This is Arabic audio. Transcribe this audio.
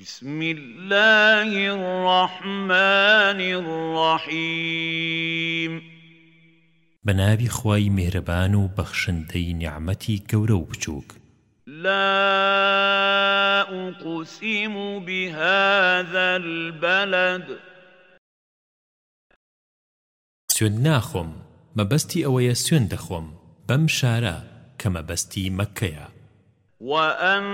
بسم الله الرحمن الرحيم بنابي خواي مهربان بخشنتي نعمتي كورو بچوك لا أقسم بهذا البلد. سوێن ناخۆم مەبەستی ئەوەیە سوێن دەخۆم بەم شارە کە مەبەستی مەککەیە وأن